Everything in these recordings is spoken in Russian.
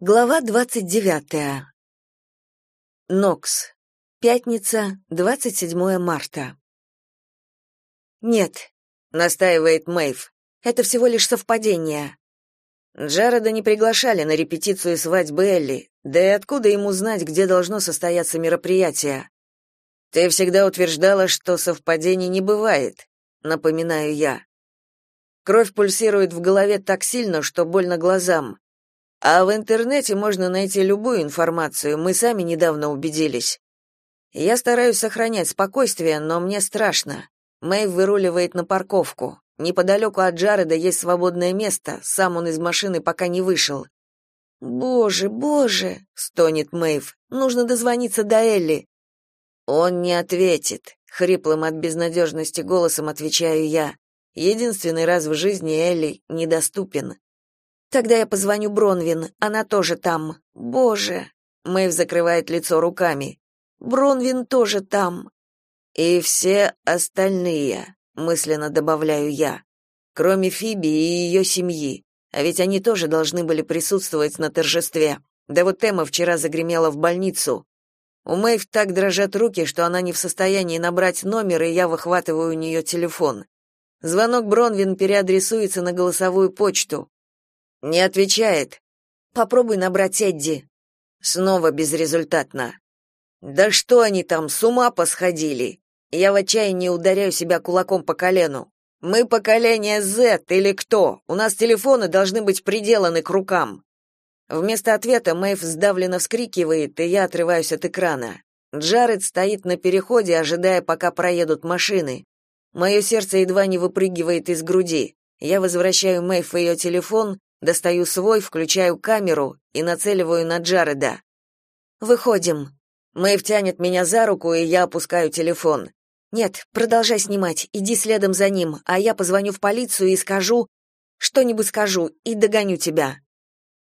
Глава 29. Нокс. Пятница, 27 марта. Нет, настаивает Мэйв. Это всего лишь совпадение. Джареда не приглашали на репетицию свадьбы Элли. Да и откуда ему знать, где должно состояться мероприятие? Ты всегда утверждала, что совпадений не бывает, напоминаю я. Кровь пульсирует в голове так сильно, что больно глазам. А в интернете можно найти любую информацию, мы сами недавно убедились. Я стараюсь сохранять спокойствие, но мне страшно. Мэй выруливает на парковку. Неподалеку от Джареда есть свободное место, сам он из машины пока не вышел. «Боже, боже!» — стонет Мэйв. «Нужно дозвониться до Элли». Он не ответит. Хриплым от безнадежности голосом отвечаю я. Единственный раз в жизни Элли недоступен. Тогда я позвоню Бронвин, она тоже там. Боже. Мэйв закрывает лицо руками. Бронвин тоже там. И все остальные, мысленно добавляю я, кроме Фиби и ее семьи. А ведь они тоже должны были присутствовать на торжестве. Да вот Эмма вчера загремела в больницу. У Мэйв так дрожат руки, что она не в состоянии набрать номер, и я выхватываю у нее телефон. Звонок Бронвин переадресуется на голосовую почту. Не отвечает. Попробуй набрать Эдди. Снова безрезультатно. Да что они там, с ума посходили? Я в отчаянии ударяю себя кулаком по колену. Мы поколение Z или кто? У нас телефоны должны быть приделаны к рукам. Вместо ответа Мэйв сдавленно вскрикивает, и я отрываюсь от экрана. Джаред стоит на переходе, ожидая, пока проедут машины. Мое сердце едва не выпрыгивает из груди. Я возвращаю Мэйв ее телефон, Достаю свой, включаю камеру и нацеливаю на Джареда. Выходим. Мэйв тянет меня за руку, и я опускаю телефон. Нет, продолжай снимать, иди следом за ним, а я позвоню в полицию и скажу, что-нибудь скажу и догоню тебя.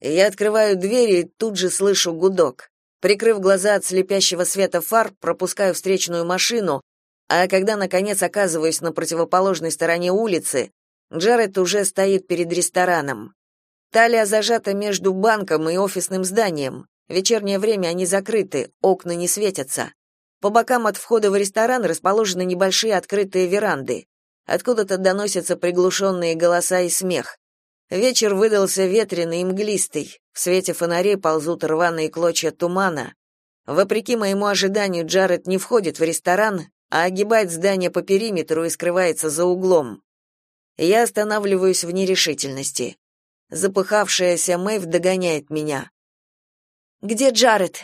Я открываю дверь и тут же слышу гудок. Прикрыв глаза от слепящего света фар, пропускаю встречную машину, а когда наконец оказываюсь на противоположной стороне улицы, Джаред уже стоит перед рестораном. Талия зажата между банком и офисным зданием. В вечернее время они закрыты, окна не светятся. По бокам от входа в ресторан расположены небольшие открытые веранды. Откуда-то доносятся приглушенные голоса и смех. Вечер выдался ветреный и мглистый. В свете фонарей ползут рваные клочья тумана. Вопреки моему ожиданию, Джаред не входит в ресторан, а огибает здание по периметру и скрывается за углом. Я останавливаюсь в нерешительности. Запыхавшаяся Мэйв догоняет меня. «Где Джаред?»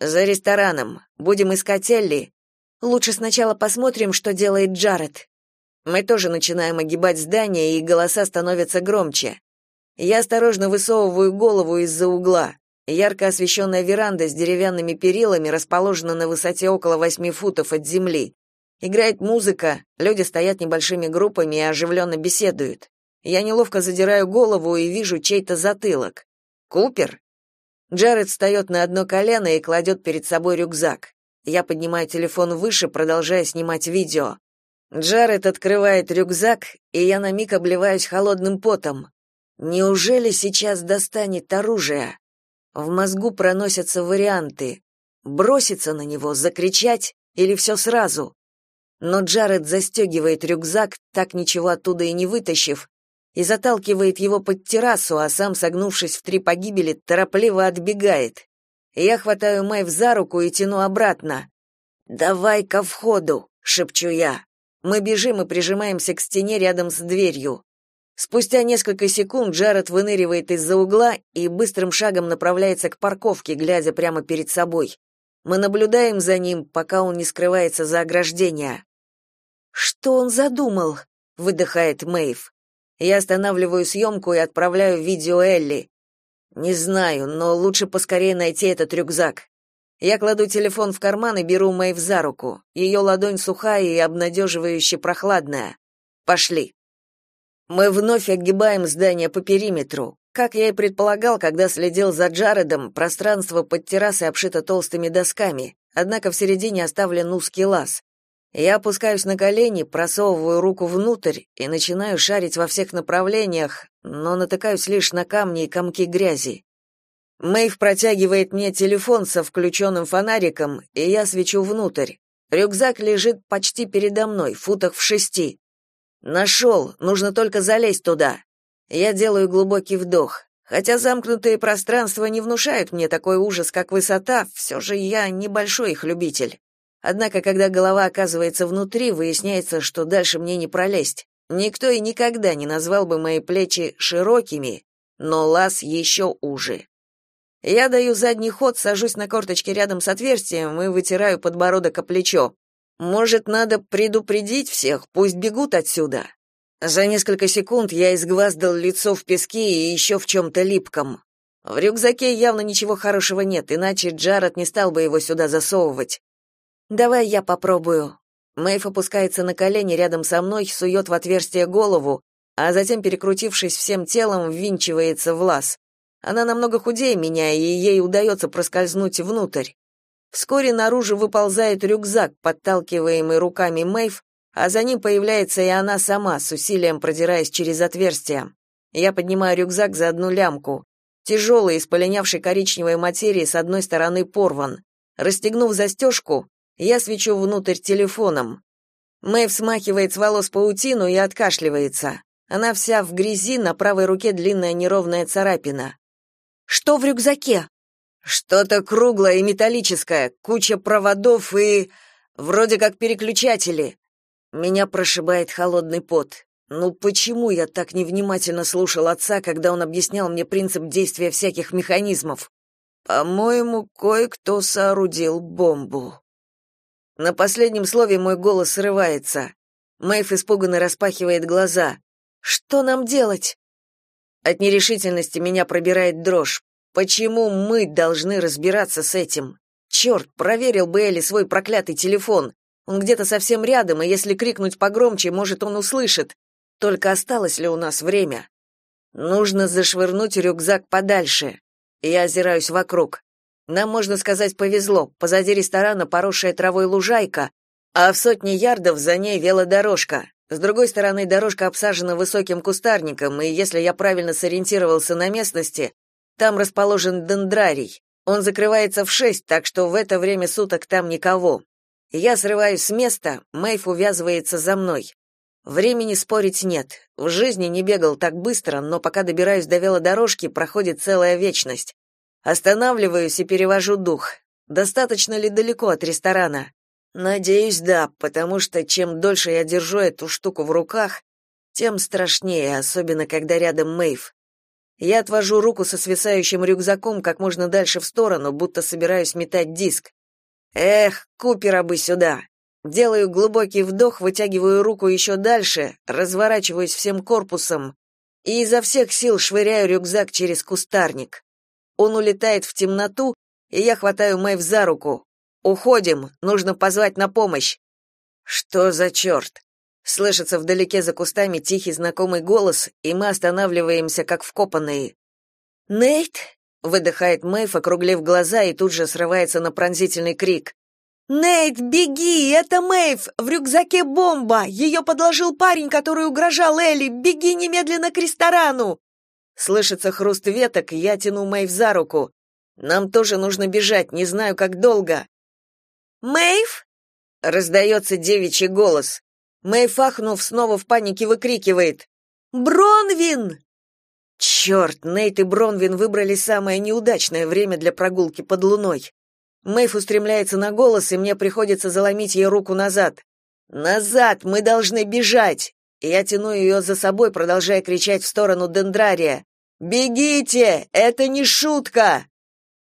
«За рестораном. Будем искать Элли. Лучше сначала посмотрим, что делает Джаред». Мы тоже начинаем огибать здание, и голоса становятся громче. Я осторожно высовываю голову из-за угла. Ярко освещенная веранда с деревянными перилами расположена на высоте около восьми футов от земли. Играет музыка, люди стоят небольшими группами и оживленно беседуют. Я неловко задираю голову и вижу чей-то затылок. Купер? Джаред встает на одно колено и кладет перед собой рюкзак. Я поднимаю телефон выше, продолжая снимать видео. Джаред открывает рюкзак, и я на миг обливаюсь холодным потом. Неужели сейчас достанет оружие? В мозгу проносятся варианты. Броситься на него, закричать или все сразу? Но Джаред застегивает рюкзак, так ничего оттуда и не вытащив, и заталкивает его под террасу, а сам, согнувшись в три погибели, торопливо отбегает. Я хватаю Мэйв за руку и тяну обратно. «Давай ко входу», — шепчу я. Мы бежим и прижимаемся к стене рядом с дверью. Спустя несколько секунд Джаред выныривает из-за угла и быстрым шагом направляется к парковке, глядя прямо перед собой. Мы наблюдаем за ним, пока он не скрывается за ограждение. «Что он задумал?» — выдыхает Мэйв. Я останавливаю съемку и отправляю видео Элли. Не знаю, но лучше поскорее найти этот рюкзак. Я кладу телефон в карман и беру Мэйв за руку. Ее ладонь сухая и обнадеживающе прохладная. Пошли. Мы вновь огибаем здание по периметру. Как я и предполагал, когда следил за Джаредом, пространство под террасой обшито толстыми досками, однако в середине оставлен узкий лаз. Я опускаюсь на колени, просовываю руку внутрь и начинаю шарить во всех направлениях, но натыкаюсь лишь на камни и комки грязи. Мэйв протягивает мне телефон со включенным фонариком, и я свечу внутрь. Рюкзак лежит почти передо мной, футах в шести. Нашел, нужно только залезть туда. Я делаю глубокий вдох. Хотя замкнутые пространства не внушают мне такой ужас, как высота, все же я небольшой их любитель. Однако, когда голова оказывается внутри, выясняется, что дальше мне не пролезть. Никто и никогда не назвал бы мои плечи широкими, но лаз еще уже. Я даю задний ход, сажусь на корточки рядом с отверстием и вытираю подбородок о плечо. Может, надо предупредить всех, пусть бегут отсюда. За несколько секунд я изгваздал лицо в песке и еще в чем-то липком. В рюкзаке явно ничего хорошего нет, иначе Джаред не стал бы его сюда засовывать. «Давай я попробую». Мэйв опускается на колени рядом со мной, сует в отверстие голову, а затем, перекрутившись всем телом, ввинчивается в лаз. Она намного худее меня, и ей удается проскользнуть внутрь. Вскоре наружу выползает рюкзак, подталкиваемый руками Мэйв, а за ним появляется и она сама, с усилием продираясь через отверстие. Я поднимаю рюкзак за одну лямку. Тяжелый, из полинявшей коричневой материи с одной стороны порван. Расстегнув застежку, я свечу внутрь телефоном. Мэйв смахивает с волос паутину и откашливается. Она вся в грязи, на правой руке длинная неровная царапина. Что в рюкзаке? Что-то круглое и металлическое, куча проводов и вроде как переключатели. Меня прошибает холодный пот. Ну почему я так невнимательно слушал отца, когда он объяснял мне принцип действия всяких механизмов? По-моему, кое-кто соорудил бомбу. На последнем слове мой голос срывается. Мэйв испуганно распахивает глаза. Что нам делать? От нерешительности меня пробирает дрожь. Почему мы должны разбираться с этим? Черт, проверил бы Элли свой проклятый телефон. Он где-то совсем рядом, и если крикнуть погромче, может, он услышит. Только осталось ли у нас время? Нужно зашвырнуть рюкзак подальше. Я озираюсь вокруг. Нам, можно сказать, повезло. Позади ресторана поросшая травой лужайка, а в сотне ярдов за ней велодорожка. С другой стороны, дорожка обсажена высоким кустарником, и если я правильно сориентировался на местности, там расположен дендрарий. Он закрывается в шесть, так что в это время суток там никого. Я срываюсь с места, Мэйв увязывается за мной. Времени спорить нет. В жизни не бегал так быстро, но пока добираюсь до велодорожки, проходит целая вечность. Останавливаюсь и перевожу дух. Достаточно ли далеко от ресторана? Надеюсь, да, потому что чем дольше я держу эту штуку в руках, тем страшнее, особенно когда рядом Мэйв. Я отвожу руку со свисающим рюкзаком как можно дальше в сторону, будто собираюсь метать диск. Эх, Купера бы сюда. Делаю глубокий вдох, вытягиваю руку еще дальше, разворачиваюсь всем корпусом и изо всех сил швыряю рюкзак через кустарник. Он улетает в темноту, и я хватаю Мэйв за руку. Уходим, нужно позвать на помощь. Что за черт?» Слышится вдалеке за кустами тихий знакомый голос, и мы останавливаемся как вкопанные. Нейт, выдыхает Мэйв, округлив глаза, и тут же срывается на пронзительный крик. Нейт, беги, это Мэйв, в рюкзаке бомба. Ее подложил парень, который угрожал Элли. Беги немедленно к ресторану. Слышится хруст веток, я тяну Мэйв за руку. Нам тоже нужно бежать, не знаю, как долго. «Мэйв?» — раздается девичий голос. Мэйв, ахнув, снова в панике выкрикивает. «Бронвин!» Черт, Нейт и Бронвин выбрали самое неудачное время для прогулки под луной. Мэйв устремляется на голос, и мне приходится заломить ей руку назад. «Назад! Мы должны бежать!» Я тяну ее за собой, продолжая кричать в сторону дендрария. «Бегите! Это не шутка!»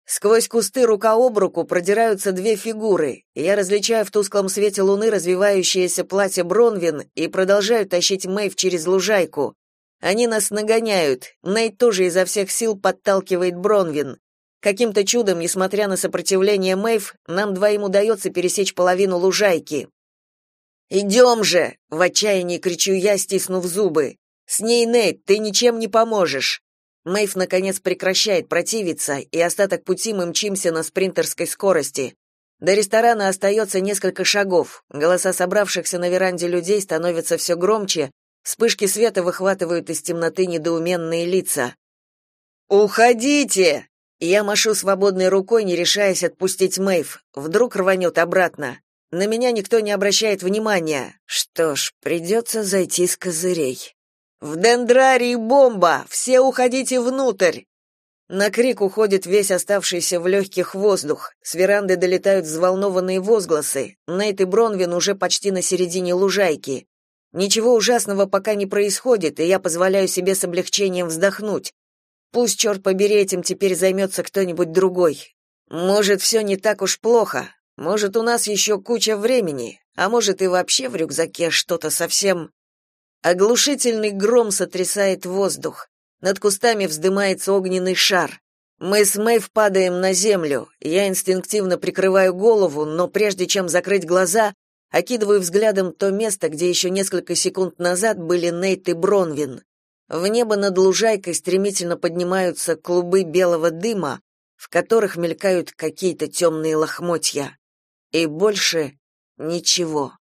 Сквозь кусты рука об руку продираются две фигуры, и я различаю в тусклом свете луны развивающееся платье Бронвин и продолжаю тащить Мэйв через лужайку. Они нас нагоняют. Нейт тоже изо всех сил подталкивает Бронвин. Каким-то чудом, несмотря на сопротивление Мэйв, нам двоим удается пересечь половину лужайки. «Идем же!» — в отчаянии кричу я, стиснув зубы. «С ней, Нейт, ты ничем не поможешь!» Мэйв наконец прекращает противиться, и остаток пути мы мчимся на спринтерской скорости. До ресторана остается несколько шагов. Голоса собравшихся на веранде людей становятся все громче, вспышки света выхватывают из темноты недоуменные лица. «Уходите!» Я машу свободной рукой, не решаясь отпустить Мэйв. Вдруг рванет обратно. На меня никто не обращает внимания. Что ж, придется зайти с козырей. В дендрарии бомба! Все уходите внутрь! На крик уходит весь оставшийся в легких воздух. С веранды долетают взволнованные возгласы. Нейт и Бронвин уже почти на середине лужайки. Ничего ужасного пока не происходит, и я позволяю себе с облегчением вздохнуть. Пусть, черт побери, этим теперь займется кто-нибудь другой. Может, все не так уж плохо. Может, у нас еще куча времени, а может и вообще в рюкзаке что-то совсем... Оглушительный гром сотрясает воздух. Над кустами вздымается огненный шар. Мы с Мэйв падаем на землю. Я инстинктивно прикрываю голову, но прежде чем закрыть глаза, окидываю взглядом то место, где еще несколько секунд назад были Нейт и Бронвин. В небо над лужайкой стремительно поднимаются клубы белого дыма, в которых мелькают какие-то темные лохмотья. И больше ничего.